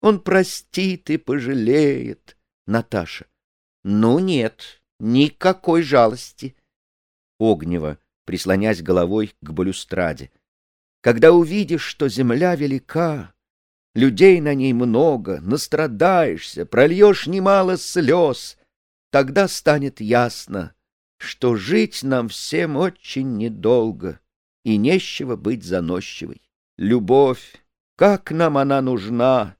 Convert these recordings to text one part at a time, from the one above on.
Он простит и пожалеет. Наташа. Ну нет, никакой жалости. Огнева, прислонясь головой к балюстраде. Когда увидишь, что земля велика, людей на ней много, настрадаешься, прольешь немало слез, тогда станет ясно, что жить нам всем очень недолго, и нещего быть заносчивой. Любовь, как нам она нужна!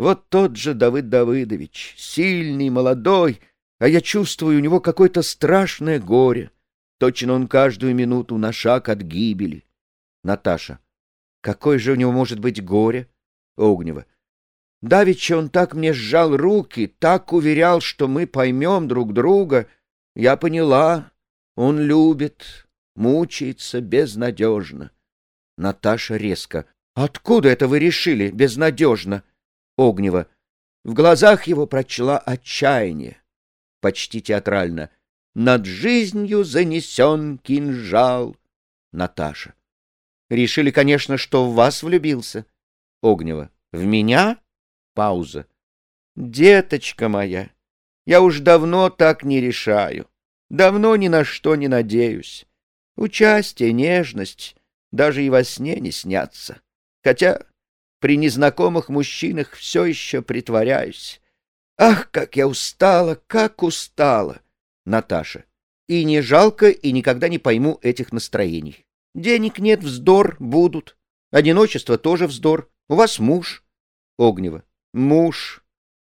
Вот тот же Давыд Давыдович, сильный, молодой, а я чувствую у него какое-то страшное горе. Точно он каждую минуту на шаг от гибели. Наташа. Какое же у него может быть горе? Огнева. Давеча он так мне сжал руки, так уверял, что мы поймем друг друга. Я поняла, он любит, мучается безнадежно. Наташа резко. Откуда это вы решили, безнадежно? Огнева. В глазах его прочла отчаяние. Почти театрально. Над жизнью занесен кинжал. Наташа. Решили, конечно, что в вас влюбился. Огнева. В меня? Пауза. Деточка моя, я уж давно так не решаю. Давно ни на что не надеюсь. Участие, нежность даже и во сне не снятся. Хотя при незнакомых мужчинах все еще притворяюсь. Ах, как я устала, как устала! Наташа. И не жалко, и никогда не пойму этих настроений. Денег нет, вздор, будут. Одиночество тоже вздор. У вас муж. Огнева. Муж.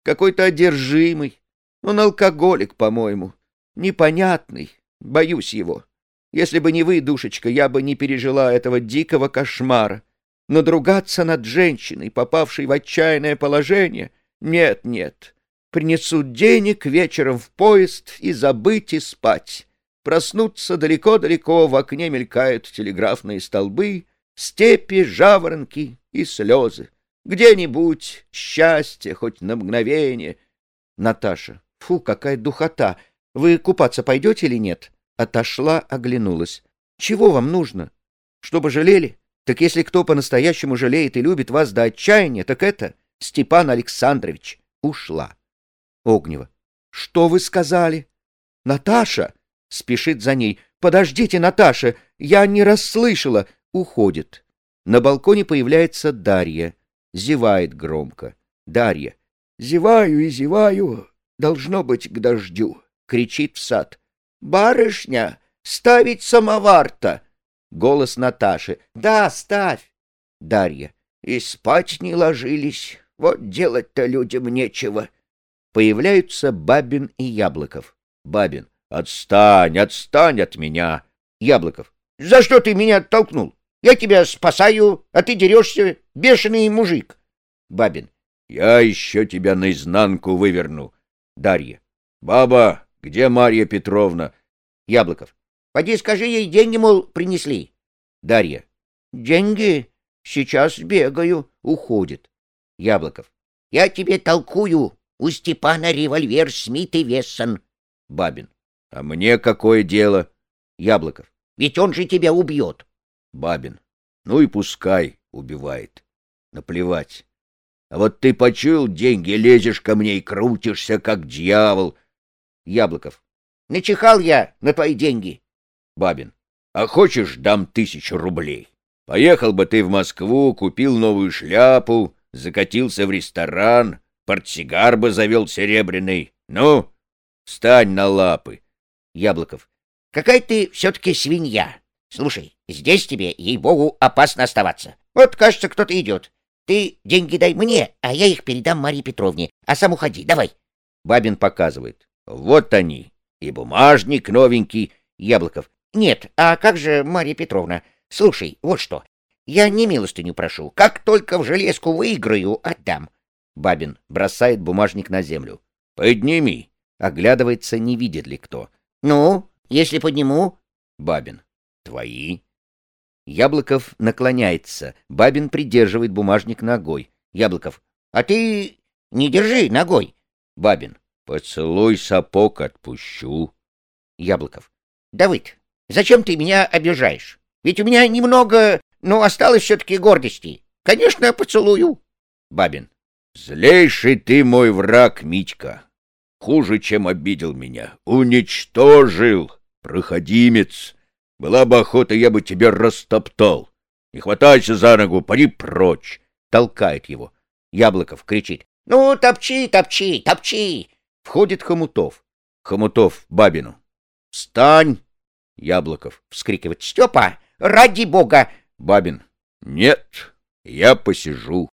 Какой-то одержимый. Он алкоголик, по-моему. Непонятный. Боюсь его. Если бы не вы, душечка, я бы не пережила этого дикого кошмара. Надругаться над женщиной, попавшей в отчаянное положение? Нет, нет. Принесут денег вечером в поезд и забыть и спать. Проснуться далеко-далеко, в окне мелькают телеграфные столбы, степи, жаворонки и слезы. Где-нибудь счастье, хоть на мгновение. Наташа. Фу, какая духота. Вы купаться пойдете или нет? Отошла, оглянулась. Чего вам нужно? Чтобы жалели? Так если кто по-настоящему жалеет и любит вас до отчаяния, так это Степан Александрович. Ушла. Огнева. Что вы сказали? Наташа? Спешит за ней. «Подождите, Наташа! Я не расслышала!» Уходит. На балконе появляется Дарья. Зевает громко. Дарья. «Зеваю и зеваю. Должно быть к дождю!» Кричит в сад. «Барышня, ставить самовар-то!» Голос Наташи. «Да, ставь!» Дарья. «И спать не ложились. Вот делать-то людям нечего!» Появляются Бабин и Яблоков. Бабин. Отстань, отстань от меня. Яблоков. За что ты меня оттолкнул? Я тебя спасаю, а ты дерешься, бешеный мужик. Бабин. Я еще тебя наизнанку выверну. Дарья. Баба, где Марья Петровна? Яблоков. Поди скажи ей, деньги, мол, принесли. Дарья. Деньги? Сейчас бегаю. Уходит. Яблоков. Я тебе толкую. У Степана револьвер Смит и Вессон. Бабин. — А мне какое дело? Яблоков. — Ведь он же тебя убьет. Бабин. — Ну и пускай убивает. Наплевать. А вот ты почуял деньги, лезешь ко мне и крутишься, как дьявол. Яблоков. — Начихал я на твои деньги. Бабин. — А хочешь, дам тысячу рублей? Поехал бы ты в Москву, купил новую шляпу, закатился в ресторан, портсигар бы завел серебряный. Ну, встань на лапы. Яблоков. Какая ты все-таки свинья. Слушай, здесь тебе, ей-богу, опасно оставаться. Вот, кажется, кто-то идет. Ты деньги дай мне, а я их передам Марье Петровне. А сам уходи, давай. Бабин показывает. Вот они. И бумажник новенький. Яблоков. Нет, а как же Марья Петровна? Слушай, вот что. Я не милостыню прошу. Как только в железку выиграю, отдам. Бабин бросает бумажник на землю. Подними. Оглядывается, не видит ли кто. Ну, если подниму? Бабин. Твои. Яблоков наклоняется. Бабин придерживает бумажник ногой. Яблоков. А ты не держи ногой. Бабин. Поцелуй сапог отпущу. Яблоков. Давыд, зачем ты меня обижаешь? Ведь у меня немного, но осталось все-таки гордости. Конечно, поцелую. Бабин. Злейший ты мой враг, Митька. Хуже, чем обидел меня. Уничтожил, проходимец. Была бы охота, я бы тебя растоптал. Не хватайся за ногу, поди прочь. Толкает его. Яблоков кричит. Ну, топчи, топчи, топчи. Входит Хомутов. Хомутов Бабину. Встань! Яблоков вскрикивает. Степа, ради бога! Бабин. Нет, я посижу.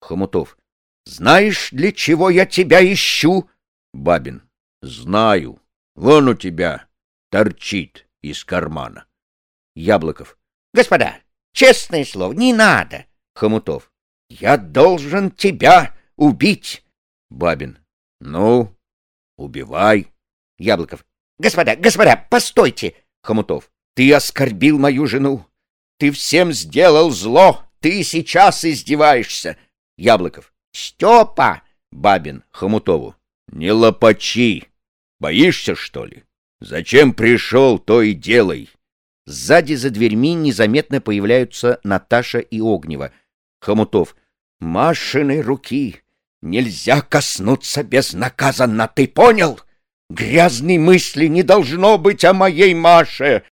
Хомутов. Знаешь, для чего я тебя ищу? Бабин. Знаю. Вон у тебя торчит из кармана. Яблоков. Господа, честное слово, не надо. Хомутов. Я должен тебя убить. Бабин. Ну, убивай. Яблоков. Господа, господа, постойте. Хомутов. Ты оскорбил мою жену. Ты всем сделал зло. Ты сейчас издеваешься. Яблоков. Степа! Бабин Хомутову. Не лопачи. Боишься, что ли? Зачем пришел, то и делай. Сзади за дверьми незаметно появляются Наташа и Огнева. Хомутов. Машиной руки нельзя коснуться безнаказанно, ты понял? Грязной мысли не должно быть о моей Маше.